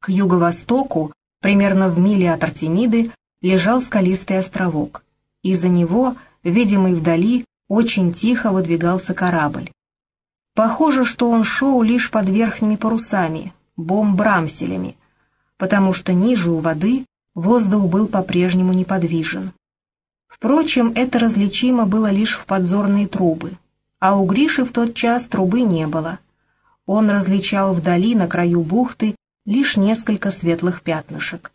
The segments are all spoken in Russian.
К юго-востоку, примерно в миле от Артемиды, лежал скалистый островок. Из-за него, видимый вдали, очень тихо выдвигался корабль. Похоже, что он шел лишь под верхними парусами, бомбрамселями, потому что ниже у воды воздух был по-прежнему неподвижен. Впрочем, это различимо было лишь в подзорные трубы, а у Гриши в тот час трубы не было. Он различал вдали, на краю бухты, лишь несколько светлых пятнышек.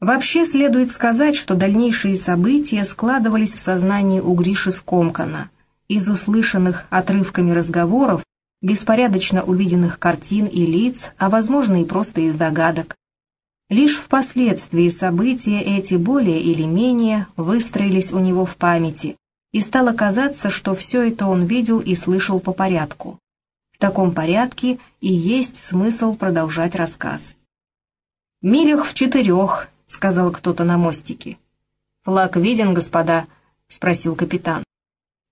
Вообще следует сказать, что дальнейшие события складывались в сознании у Гриши скомканно, из услышанных отрывками разговоров, беспорядочно увиденных картин и лиц, а возможно и просто из догадок. Лишь впоследствии события эти более или менее выстроились у него в памяти, и стало казаться, что все это он видел и слышал по порядку. В таком порядке и есть смысл продолжать рассказ. «Милях в четырех», — сказал кто-то на мостике. «Флаг виден, господа?» — спросил капитан.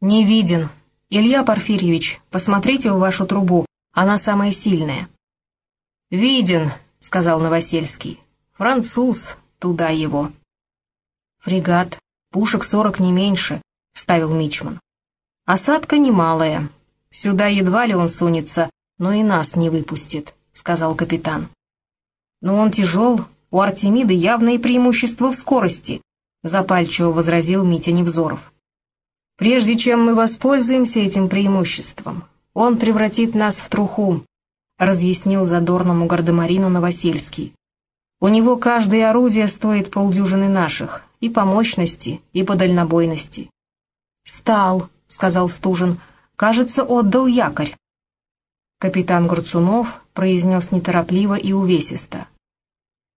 «Не виден. Илья Порфирьевич, посмотрите в вашу трубу, она самая сильная». «Виден», — сказал Новосельский. «Француз, туда его». «Фрегат, пушек сорок не меньше», — вставил Мичман. «Осадка немалая. Сюда едва ли он сунется, но и нас не выпустит», — сказал капитан. «Но он тяжел, у Артемиды явное преимущество в скорости», — запальчиво возразил Митя Невзоров. «Прежде чем мы воспользуемся этим преимуществом, он превратит нас в труху», — разъяснил задорному гардемарину Новосельский. «У него каждое орудие стоит полдюжины наших, и по мощности, и по дальнобойности». «Встал», — сказал Стужин, — «кажется, отдал якорь». Капитан Гурцунов произнес неторопливо и увесисто.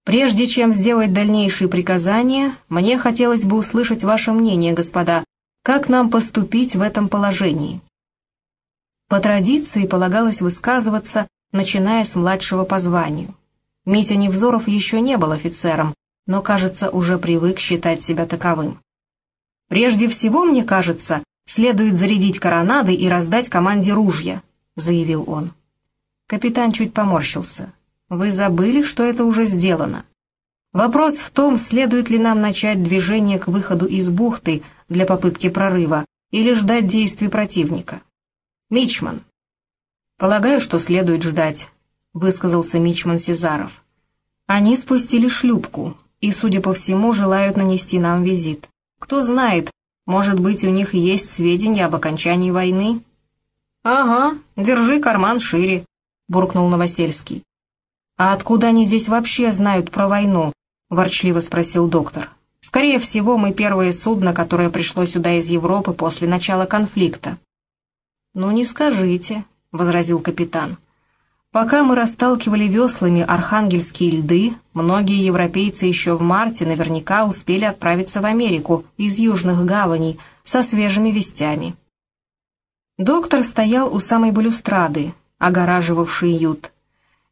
Прежде чем сделать дальнейшие приказания, мне хотелось бы услышать ваше мнение, господа, как нам поступить в этом положении. По традиции полагалось высказываться, начиная с младшего по званию. Митя Невзоров еще не был офицером, но, кажется, уже привык считать себя таковым. «Прежде всего, мне кажется, следует зарядить коронады и раздать команде ружья», — заявил он. Капитан чуть поморщился. Вы забыли, что это уже сделано. Вопрос в том, следует ли нам начать движение к выходу из бухты для попытки прорыва или ждать действий противника. Мичман. Полагаю, что следует ждать, высказался Мичман Сезаров. Они спустили шлюпку и, судя по всему, желают нанести нам визит. Кто знает, может быть, у них есть сведения об окончании войны? Ага, держи карман шире, буркнул Новосельский. «А откуда они здесь вообще знают про войну?» – ворчливо спросил доктор. «Скорее всего, мы первое судно, которое пришло сюда из Европы после начала конфликта». «Ну не скажите», – возразил капитан. «Пока мы расталкивали веслами архангельские льды, многие европейцы еще в марте наверняка успели отправиться в Америку из южных гаваней со свежими вестями». Доктор стоял у самой балюстрады, огораживавшей ют.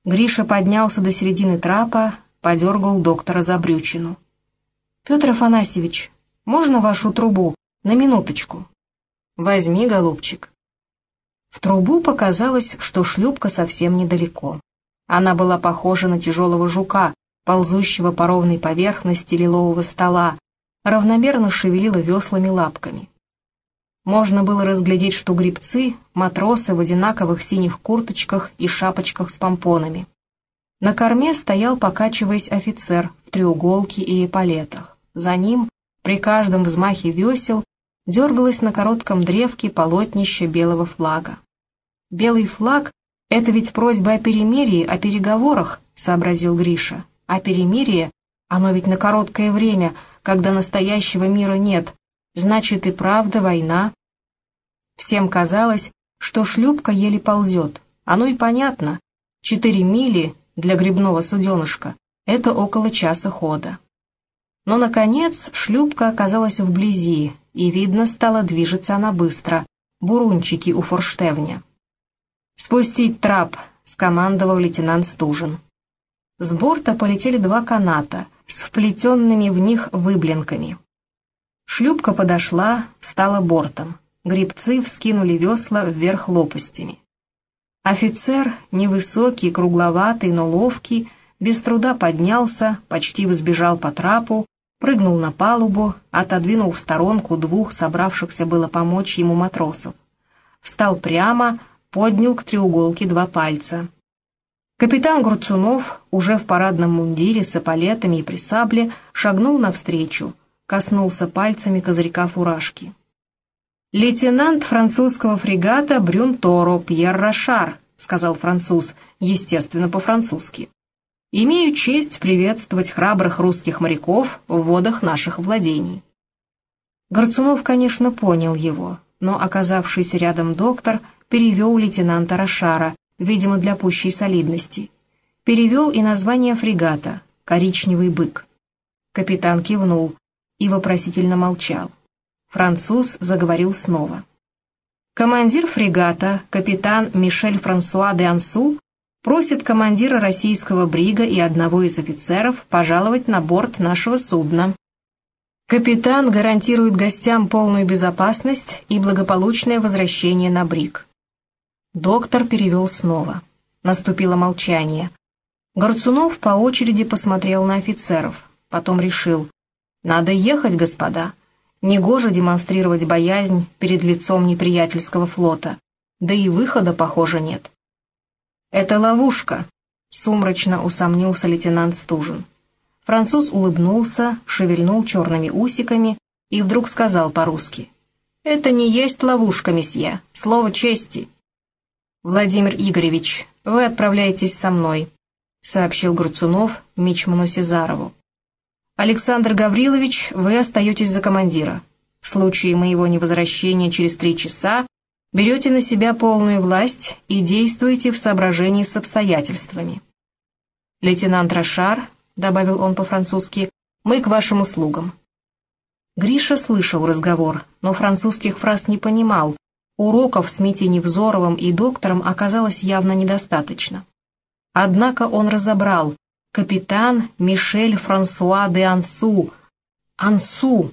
Гриша поднялся до середины трапа, подергал доктора за брючину. «Петр Афанасьевич, можно вашу трубу? На минуточку». «Возьми, голубчик». В трубу показалось, что шлюпка совсем недалеко. Она была похожа на тяжелого жука, ползущего по ровной поверхности лилового стола, равномерно шевелила веслами лапками. Можно было разглядеть, что грибцы — матросы в одинаковых синих курточках и шапочках с помпонами. На корме стоял, покачиваясь, офицер в треуголке и эполетах. За ним, при каждом взмахе весел, дергалось на коротком древке полотнище белого флага. «Белый флаг — это ведь просьба о перемирии, о переговорах», — сообразил Гриша. «А перемирие? Оно ведь на короткое время, когда настоящего мира нет, Значит, и правда война. Всем казалось, что шлюпка еле ползет. Оно и понятно. Четыре мили для грибного суденышка — это около часа хода. Но, наконец, шлюпка оказалась вблизи, и, видно, стала движется она быстро. Бурунчики у форштевня. «Спустить трап!» — скомандовал лейтенант Стужин. С борта полетели два каната с вплетенными в них выблинками. Шлюпка подошла, встала бортом. Гребцы вскинули весла вверх лопастями. Офицер, невысокий, кругловатый, но ловкий, без труда поднялся, почти взбежал по трапу, прыгнул на палубу, отодвинул в сторонку двух собравшихся было помочь ему матросов. Встал прямо, поднял к треуголке два пальца. Капитан Гурцунов, уже в парадном мундире с эполетами и при сабле, шагнул навстречу, коснулся пальцами козырька фуражки. «Лейтенант французского фрегата Брюн Торо Пьер Рошар», — сказал француз, естественно, по-французски. «Имею честь приветствовать храбрых русских моряков в водах наших владений». Горцунов, конечно, понял его, но оказавшийся рядом доктор перевел лейтенанта Рошара, видимо, для пущей солидности. Перевел и название фрегата «Коричневый бык». Капитан кивнул и вопросительно молчал. Француз заговорил снова. Командир фрегата, капитан Мишель Франсуа де Ансу, просит командира российского брига и одного из офицеров пожаловать на борт нашего судна. Капитан гарантирует гостям полную безопасность и благополучное возвращение на бриг. Доктор перевел снова. Наступило молчание. Горцунов по очереди посмотрел на офицеров, потом решил, «Надо ехать, господа. Негоже демонстрировать боязнь перед лицом неприятельского флота. Да и выхода, похоже, нет». «Это ловушка», — сумрачно усомнился лейтенант Стужин. Француз улыбнулся, шевельнул черными усиками и вдруг сказал по-русски. «Это не есть ловушка, месье, слово чести». «Владимир Игоревич, вы отправляетесь со мной», — сообщил Груцунов Мичману Сезарову. «Александр Гаврилович, вы остаетесь за командира. В случае моего невозвращения через три часа берете на себя полную власть и действуете в соображении с обстоятельствами». «Лейтенант Рошар», — добавил он по-французски, — «мы к вашим услугам». Гриша слышал разговор, но французских фраз не понимал, Уроков с Митей Невзоровым и доктором оказалось явно недостаточно. Однако он разобрал капитан Мишель Франсуа де Ансу. Ансу.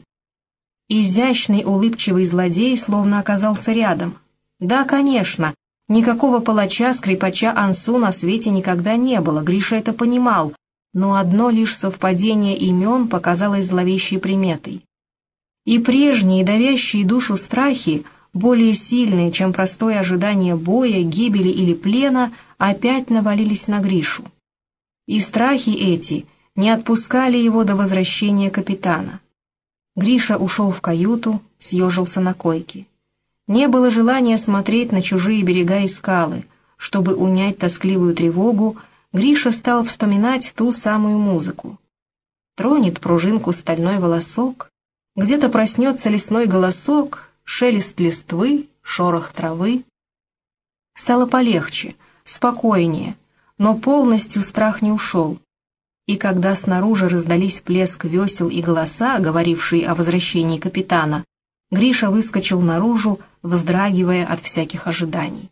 Изящный улыбчивый злодей словно оказался рядом. Да, конечно, никакого палача-скрипача Ансу на свете никогда не было, Гриша это понимал, но одно лишь совпадение имен показалось зловещей приметой. И прежние давящие душу страхи более сильные, чем простое ожидание боя, гибели или плена, опять навалились на Гришу. И страхи эти не отпускали его до возвращения капитана. Гриша ушел в каюту, съежился на койке. Не было желания смотреть на чужие берега и скалы. Чтобы унять тоскливую тревогу, Гриша стал вспоминать ту самую музыку. Тронет пружинку стальной волосок, где-то проснется лесной голосок, шелест листвы, шорох травы. Стало полегче, спокойнее, но полностью страх не ушел. И когда снаружи раздались плеск весел и голоса, говорившие о возвращении капитана, Гриша выскочил наружу, вздрагивая от всяких ожиданий.